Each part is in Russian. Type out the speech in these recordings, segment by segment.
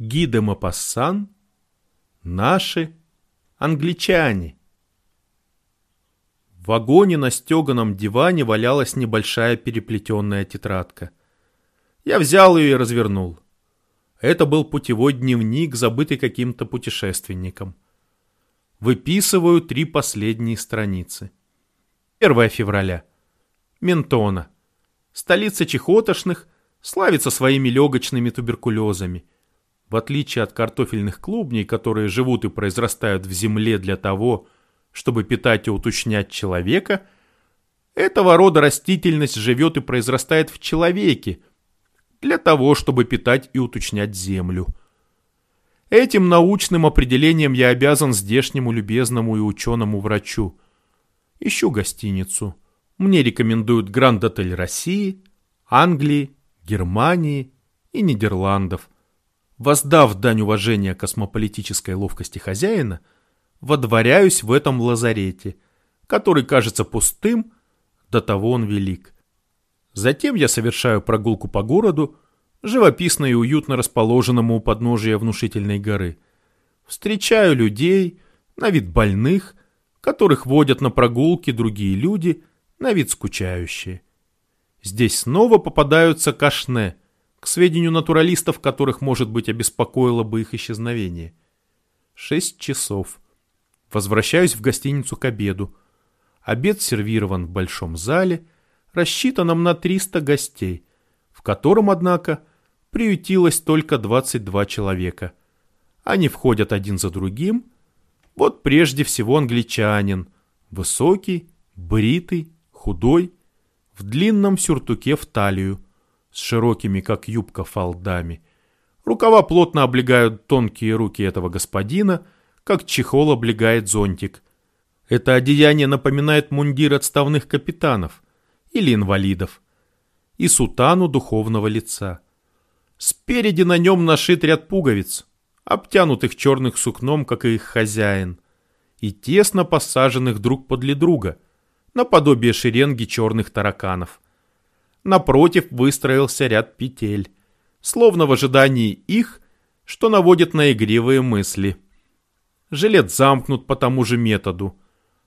Ги де Мапассан, наши англичане. В вагоне на стеганом диване валялась небольшая переплетенная тетрадка. Я взял ее и развернул. Это был путевой дневник, забытый каким-то путешественником. Выписываю три последние страницы. 1 февраля. Ментона. Столица чехотошных славится своими легочными туберкулезами. В отличие от картофельных клубней, которые живут и произрастают в земле для того, чтобы питать и уточнять человека, этого рода растительность живет и произрастает в человеке, для того, чтобы питать и уточнять землю. Этим научным определением я обязан здешнему любезному и ученому врачу. Ищу гостиницу. Мне рекомендуют Гранд-отель России, Англии, Германии и Нидерландов. Воздав дань уважения космополитической ловкости хозяина, водворяюсь в этом лазарете, который кажется пустым, до того он велик. Затем я совершаю прогулку по городу, живописно и уютно расположенному у подножия внушительной горы. Встречаю людей, на вид больных, которых водят на прогулки другие люди, на вид скучающие. Здесь снова попадаются кашне, к сведению натуралистов, которых, может быть, обеспокоило бы их исчезновение. Шесть часов. Возвращаюсь в гостиницу к обеду. Обед сервирован в большом зале, рассчитанном на 300 гостей, в котором, однако, приютилось только 22 человека. Они входят один за другим. Вот прежде всего англичанин, высокий, бритый, худой, в длинном сюртуке в талию, с широкими, как юбка, фалдами. Рукава плотно облегают тонкие руки этого господина, как чехол облегает зонтик. Это одеяние напоминает мундир отставных капитанов или инвалидов и сутану духовного лица. Спереди на нем нашит ряд пуговиц, обтянутых черных сукном, как и их хозяин, и тесно посаженных друг подле друга, наподобие шеренги черных тараканов. Напротив выстроился ряд петель, словно в ожидании их, что наводит на игривые мысли. Жилет замкнут по тому же методу.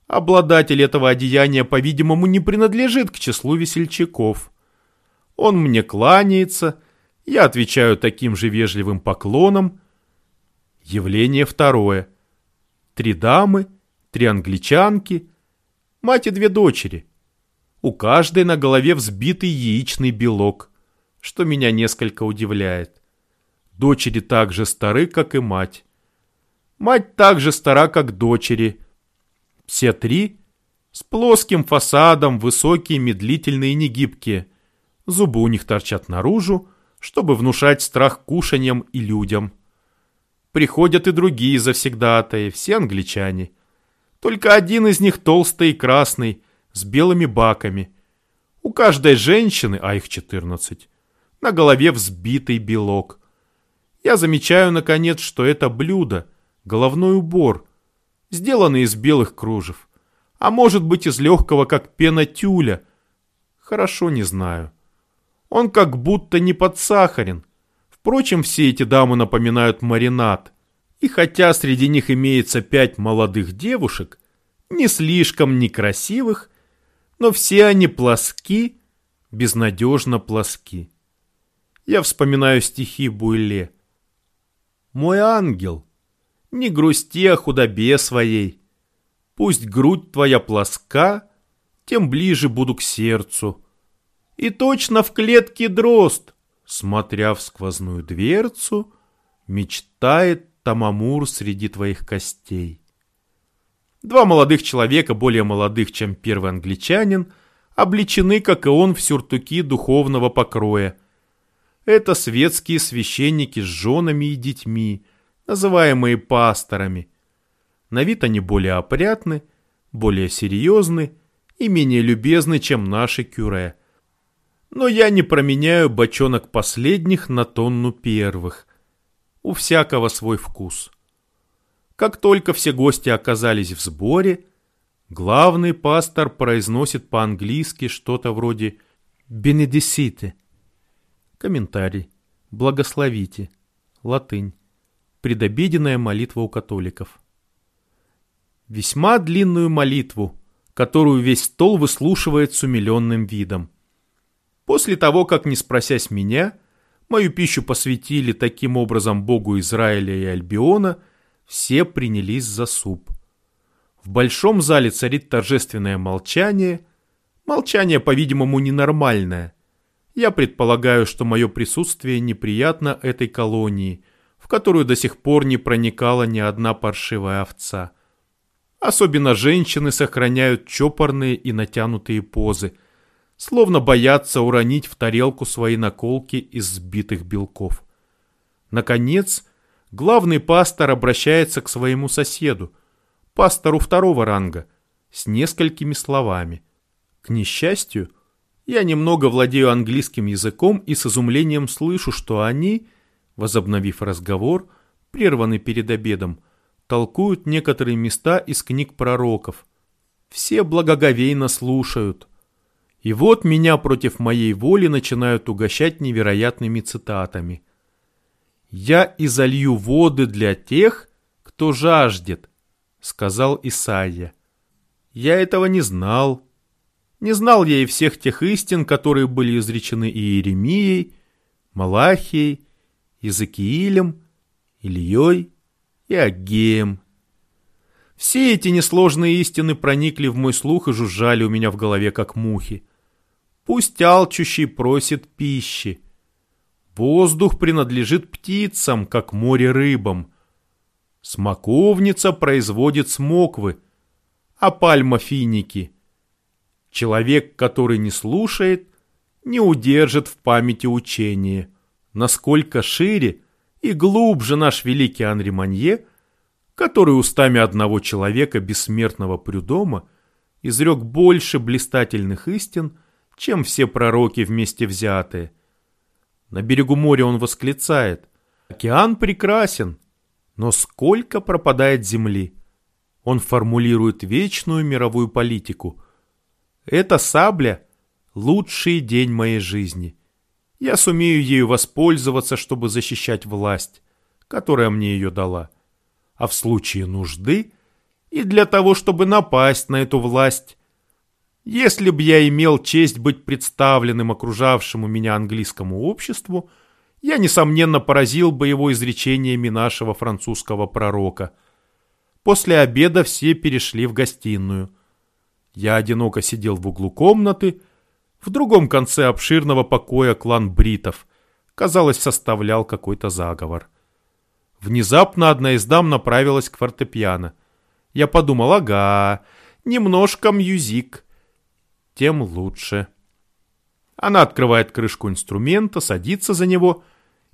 Обладатель этого одеяния, по-видимому, не принадлежит к числу весельчаков. Он мне кланяется я отвечаю таким же вежливым поклоном. Явление второе. Три дамы, три англичанки, мать и две дочери. У каждой на голове взбитый яичный белок, что меня несколько удивляет. Дочери так же стары, как и мать. Мать так же стара, как дочери. Все три с плоским фасадом, высокие, медлительные и негибкие. Зубы у них торчат наружу, чтобы внушать страх кушаньям и людям. Приходят и другие завсегдатаи, все англичане. Только один из них толстый и красный, с белыми баками. У каждой женщины, а их 14, на голове взбитый белок. Я замечаю, наконец, что это блюдо, головной убор, сделанный из белых кружев, а может быть из легкого, как пена тюля. Хорошо не знаю. Он как будто не подсахарен. Впрочем, все эти дамы напоминают маринад. И хотя среди них имеется пять молодых девушек, не слишком некрасивых, но все они плоски, безнадежно плоски. Я вспоминаю стихи Буйле. «Мой ангел, не грусти о худобе своей. Пусть грудь твоя плоска, тем ближе буду к сердцу. И точно в клетке дрозд, смотря в сквозную дверцу, мечтает Тамамур среди твоих костей. Два молодых человека, более молодых, чем первый англичанин, обличены, как и он, в сюртуки духовного покроя. Это светские священники с женами и детьми, называемые пасторами. На вид они более опрятны, более серьезны и менее любезны, чем наши кюре – но я не променяю бочонок последних на тонну первых. У всякого свой вкус. Как только все гости оказались в сборе, главный пастор произносит по-английски что-то вроде «бенедисите». Комментарий. Благословите. Латынь. Предобеденная молитва у католиков. Весьма длинную молитву, которую весь стол выслушивает с умиленным видом. После того, как, не спросясь меня, мою пищу посвятили таким образом Богу Израиля и Альбиона, все принялись за суп. В большом зале царит торжественное молчание. Молчание, по-видимому, ненормальное. Я предполагаю, что мое присутствие неприятно этой колонии, в которую до сих пор не проникала ни одна паршивая овца. Особенно женщины сохраняют чопорные и натянутые позы, словно боятся уронить в тарелку свои наколки из сбитых белков. Наконец, главный пастор обращается к своему соседу – пастору второго ранга, с несколькими словами. К несчастью, я немного владею английским языком и с изумлением слышу, что они, возобновив разговор, прерванный перед обедом, толкуют некоторые места из книг пророков. Все благоговейно слушают. И вот меня против моей воли начинают угощать невероятными цитатами. «Я изолью воды для тех, кто жаждет, сказал Исаия. Я этого не знал. Не знал я и всех тех истин, которые были изречены Иеремией, Малахией, Иезекиилем, Ильей и Агеем. Все эти несложные истины проникли в мой слух и жужжали у меня в голове, как мухи. Пусть алчущий просит пищи. Воздух принадлежит птицам, как море рыбам. Смоковница производит смоквы, а пальма финики. Человек, который не слушает, не удержит в памяти учение. Насколько шире и глубже наш великий Анри Манье, который устами одного человека, бессмертного Прюдома, изрек больше блистательных истин, чем все пророки вместе взятые. На берегу моря он восклицает «Океан прекрасен, но сколько пропадает земли? Он формулирует вечную мировую политику. Эта сабля – лучший день моей жизни. Я сумею ею воспользоваться, чтобы защищать власть, которая мне ее дала. А в случае нужды и для того, чтобы напасть на эту власть. Если б я имел честь быть представленным окружавшему меня английскому обществу – я, несомненно, поразил бы его изречениями нашего французского пророка. После обеда все перешли в гостиную. Я одиноко сидел в углу комнаты. В другом конце обширного покоя клан бритов, казалось, составлял какой-то заговор. Внезапно одна из дам направилась к фортепиано. Я подумал, ага, немножко мьюзик. Тем лучше. Она открывает крышку инструмента, садится за него,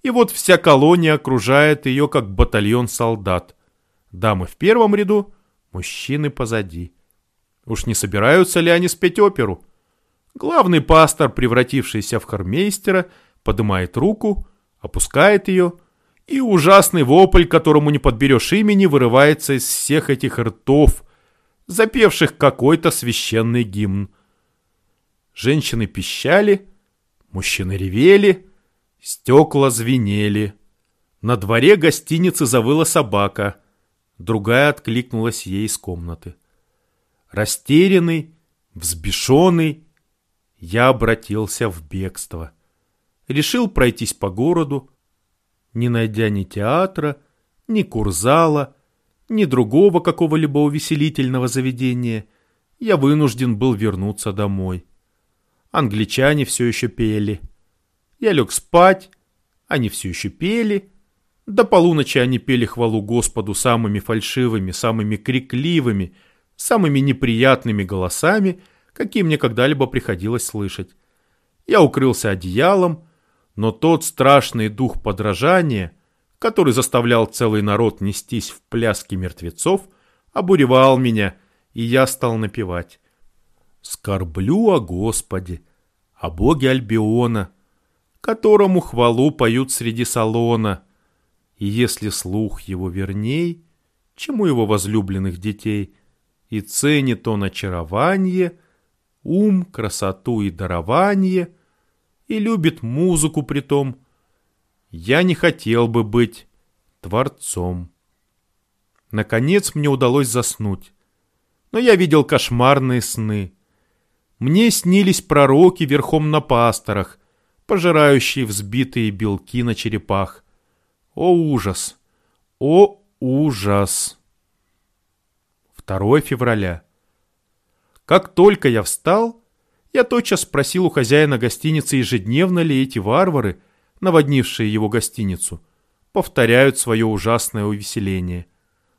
и вот вся колония окружает ее, как батальон солдат. Дамы в первом ряду, мужчины позади. Уж не собираются ли они спеть оперу? Главный пастор, превратившийся в хормейстера, поднимает руку, опускает ее, и ужасный вопль, которому не подберешь имени, вырывается из всех этих ртов, запевших какой-то священный гимн. Женщины пищали, мужчины ревели, стекла звенели. На дворе гостиницы завыла собака, другая откликнулась ей из комнаты. Растерянный, взбешенный, я обратился в бегство. Решил пройтись по городу, не найдя ни театра, ни курзала, ни другого какого-либо увеселительного заведения, я вынужден был вернуться домой. Англичане все еще пели. Я лег спать, они все еще пели. До полуночи они пели хвалу Господу самыми фальшивыми, самыми крикливыми, самыми неприятными голосами, какие мне когда-либо приходилось слышать. Я укрылся одеялом, но тот страшный дух подражания, который заставлял целый народ нестись в пляски мертвецов, обуревал меня, и я стал напевать. Скорблю о Господе, о Боге Альбиона, которому хвалу поют среди салона. И если слух его верней, чему его возлюбленных детей, и ценит он очарование, ум, красоту и дарование, и любит музыку при том, Я не хотел бы быть творцом. Наконец мне удалось заснуть. Но я видел кошмарные сны. Мне снились пророки верхом на пасторах, пожирающие взбитые белки на черепах. О ужас! О ужас! 2 февраля. Как только я встал, я тотчас спросил у хозяина гостиницы, ежедневно ли эти варвары, наводнившие его гостиницу, повторяют свое ужасное увеселение.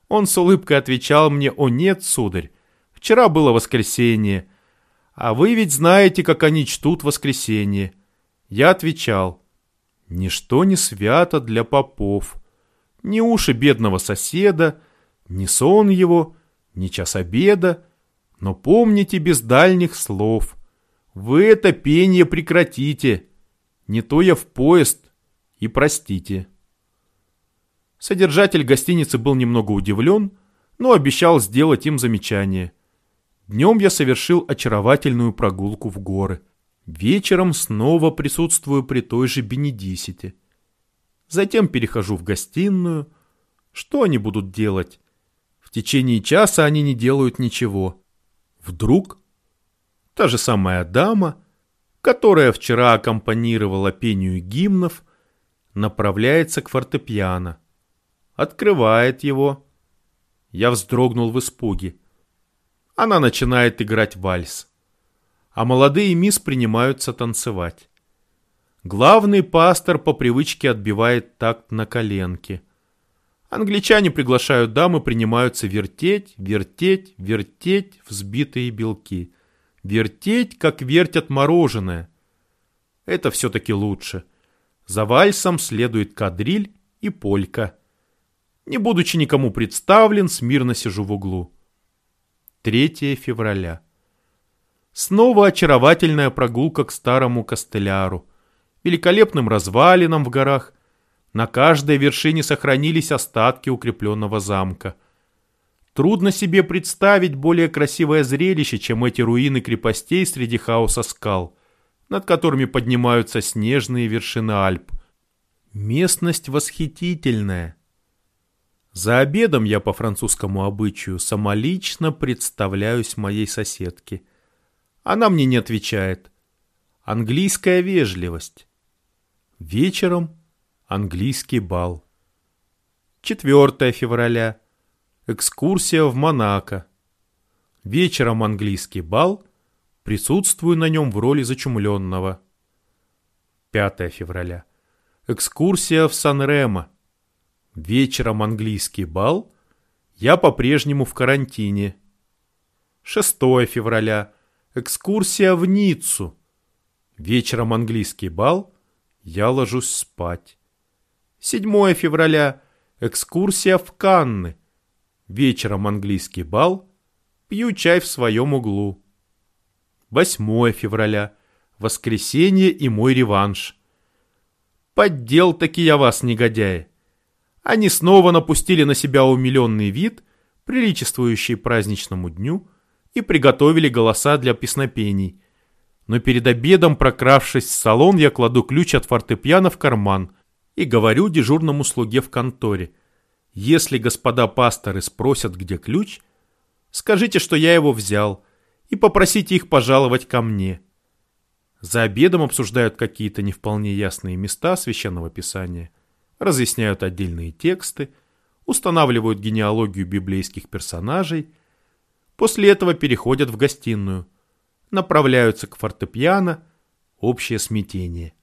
Он с улыбкой отвечал мне, «О нет, сударь, вчера было воскресенье, а вы ведь знаете, как они чтут воскресенье». Я отвечал, «Ничто не свято для попов, ни уши бедного соседа, ни сон его, ни час обеда, но помните без дальних слов. Вы это пение прекратите, не то я в поезд, и простите». Содержатель гостиницы был немного удивлен, но обещал сделать им замечание. Днем я совершил очаровательную прогулку в горы. Вечером снова присутствую при той же Бенедисите. Затем перехожу в гостиную. Что они будут делать? В течение часа они не делают ничего. Вдруг та же самая дама, которая вчера аккомпанировала пению гимнов, направляется к фортепиано открывает его. Я вздрогнул в испуге. Она начинает играть вальс. А молодые мисс принимаются танцевать. Главный пастор по привычке отбивает такт на коленке. Англичане приглашают дам и принимаются вертеть, вертеть, вертеть взбитые белки. Вертеть, как вертят мороженое. Это все-таки лучше. За вальсом следует кадриль и полька. Не будучи никому представлен, смирно сижу в углу. 3 февраля. Снова очаровательная прогулка к старому Костеляру, великолепным развалинам в горах. На каждой вершине сохранились остатки укрепленного замка. Трудно себе представить более красивое зрелище, чем эти руины крепостей среди хаоса скал, над которыми поднимаются снежные вершины Альп. Местность восхитительная. За обедом я по французскому обычаю самолично представляюсь моей соседке. Она мне не отвечает. Английская вежливость. Вечером английский бал. 4 февраля. Экскурсия в Монако. Вечером английский бал. Присутствую на нем в роли зачумленного. 5 февраля. Экскурсия в Сан-Ремо. Вечером английский бал. Я по-прежнему в карантине. 6 февраля. Экскурсия в Ниццу. Вечером английский бал. Я ложусь спать. 7 февраля. Экскурсия в Канны. Вечером английский бал. Пью чай в своем углу. 8 февраля. Воскресенье и мой реванш. Поддел таки я вас, негодяи. Они снова напустили на себя умиленный вид, приличествующий праздничному дню, и приготовили голоса для песнопений. Но перед обедом, прокравшись в салон, я кладу ключ от фортепиано в карман и говорю дежурному слуге в конторе. Если господа пасторы спросят, где ключ, скажите, что я его взял, и попросите их пожаловать ко мне. За обедом обсуждают какие-то не вполне ясные места священного писания – разъясняют отдельные тексты, устанавливают генеалогию библейских персонажей, после этого переходят в гостиную, направляются к фортепиано, общее смятение,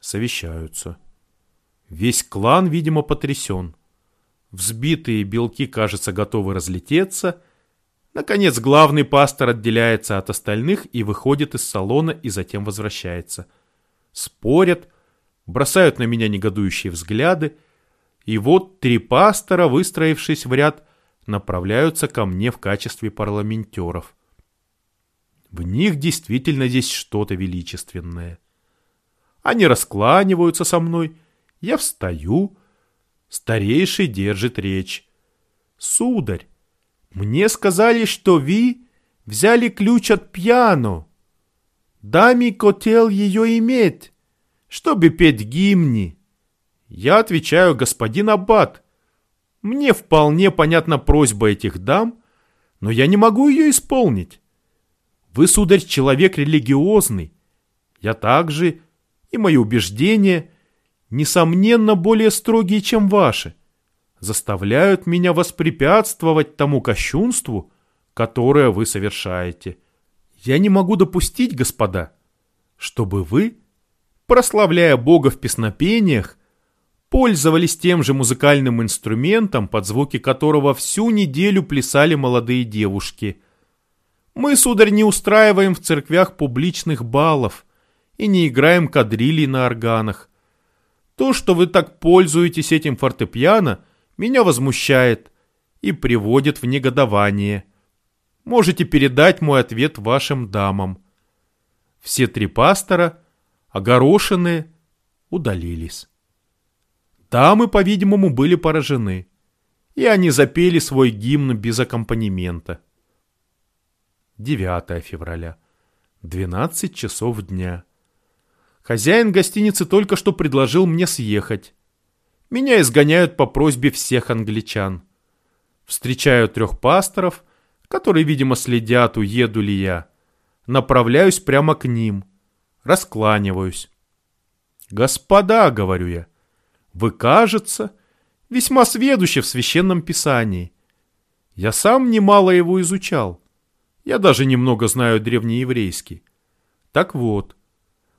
совещаются. Весь клан, видимо, потрясен. Взбитые белки, кажется, готовы разлететься. Наконец, главный пастор отделяется от остальных и выходит из салона и затем возвращается. Спорят, бросают на меня негодующие взгляды, и вот три пастора, выстроившись в ряд, направляются ко мне в качестве парламентеров. В них действительно есть что-то величественное. Они раскланиваются со мной, я встаю, старейший держит речь. «Сударь, мне сказали, что вы взяли ключ от пьяно. Дами хотел ее иметь, чтобы петь гимни. Я отвечаю, господин Аббат, мне вполне понятна просьба этих дам, но я не могу ее исполнить. Вы, сударь, человек религиозный. Я также, и мои убеждения, несомненно, более строгие, чем ваши, заставляют меня воспрепятствовать тому кощунству, которое вы совершаете. Я не могу допустить, господа, чтобы вы, прославляя Бога в песнопениях, пользовались тем же музыкальным инструментом, под звуки которого всю неделю плясали молодые девушки. Мы, сударь, не устраиваем в церквях публичных балов и не играем кадрили на органах. То, что вы так пользуетесь этим фортепиано, меня возмущает и приводит в негодование. Можете передать мой ответ вашим дамам. Все три пастора, огорошенные, удалились. Дамы, по-видимому, были поражены, и они запели свой гимн без аккомпанемента. 9 февраля. 12 часов дня. Хозяин гостиницы только что предложил мне съехать. Меня изгоняют по просьбе всех англичан. Встречаю трех пасторов, которые, видимо, следят, уеду ли я. Направляюсь прямо к ним. Раскланиваюсь. «Господа», — говорю я, — вы, кажется, весьма сведущи в священном писании. Я сам немало его изучал. Я даже немного знаю древнееврейский. Так вот,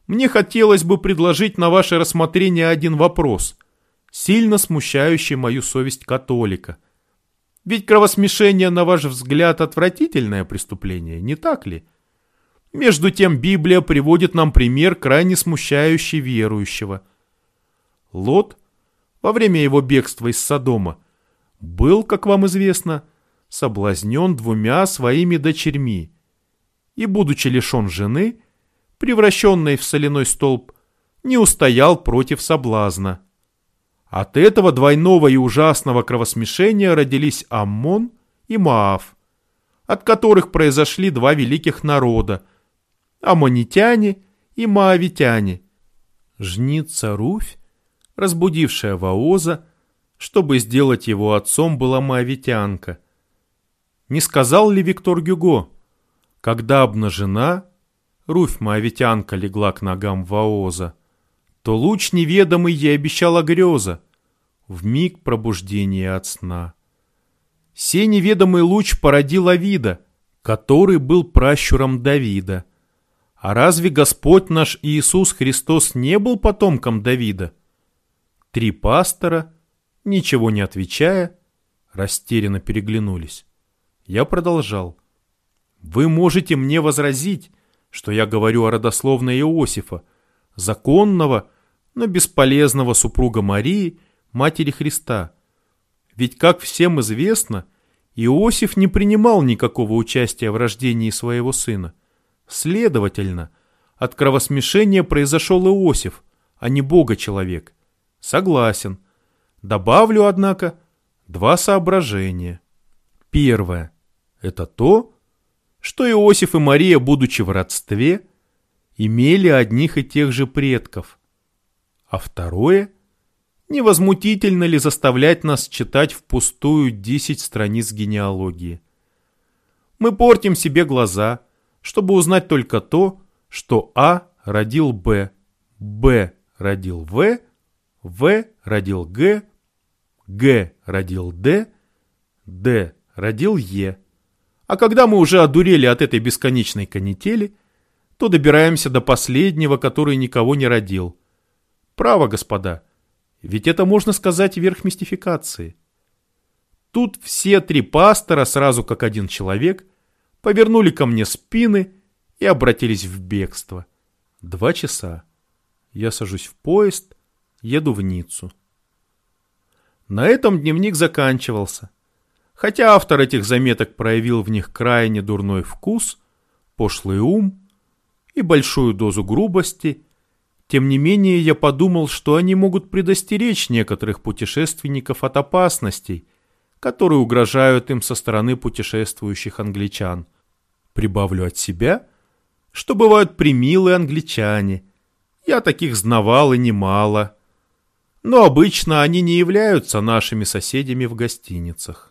мне хотелось бы предложить на ваше рассмотрение один вопрос, сильно смущающий мою совесть католика. Ведь кровосмешение, на ваш взгляд, отвратительное преступление, не так ли? Между тем Библия приводит нам пример, крайне смущающий верующего. Лот – во время его бегства из Содома, был, как вам известно, соблазнен двумя своими дочерьми и, будучи лишен жены, превращенной в соляной столб, не устоял против соблазна. От этого двойного и ужасного кровосмешения родились Аммон и Маав, от которых произошли два великих народа – аммонитяне и маавитяне. Жница Руфь разбудившая Ваоза, чтобы сделать его отцом, была моавитянка. Не сказал ли Виктор Гюго, когда обнажена, Руфь моавитянка легла к ногам Ваоза, то луч неведомый ей обещала греза, в миг пробуждения от сна. Сей неведомый луч породил Авида, который был пращуром Давида. А разве Господь наш Иисус Христос не был потомком Давида? Три пастора, ничего не отвечая, растерянно переглянулись. Я продолжал. «Вы можете мне возразить, что я говорю о родословной Иосифа, законного, но бесполезного супруга Марии, матери Христа. Ведь, как всем известно, Иосиф не принимал никакого участия в рождении своего сына. Следовательно, от кровосмешения произошел Иосиф, а не Бога-человек. Согласен. Добавлю, однако, два соображения. Первое – это то, что Иосиф и Мария, будучи в родстве, имели одних и тех же предков. А второе – невозмутительно ли заставлять нас читать впустую десять страниц генеалогии. Мы портим себе глаза, чтобы узнать только то, что А родил Б, Б родил В, в родил Г, Г родил Д, Д родил Е. А когда мы уже одурели от этой бесконечной канители, то добираемся до последнего, который никого не родил. Право, господа, ведь это можно сказать верх мистификации. Тут все три пастора, сразу как один человек, повернули ко мне спины и обратились в бегство. Два часа. Я сажусь в поезд, еду в Ниццу. На этом дневник заканчивался. Хотя автор этих заметок проявил в них крайне дурной вкус, пошлый ум и большую дозу грубости, тем не менее я подумал, что они могут предостеречь некоторых путешественников от опасностей, которые угрожают им со стороны путешествующих англичан. Прибавлю от себя, что бывают примилые англичане. Я таких знавал и немало. Но обычно они не являются нашими соседями в гостиницах.